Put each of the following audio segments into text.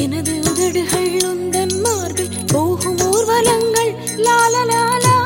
எனது உதடுகள் உந்தன் மார்பில் போகும் ஊர்வலங்கள். லாலலாலா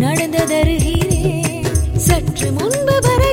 நடந்ததருகிறேன். சற்று முன்பு வர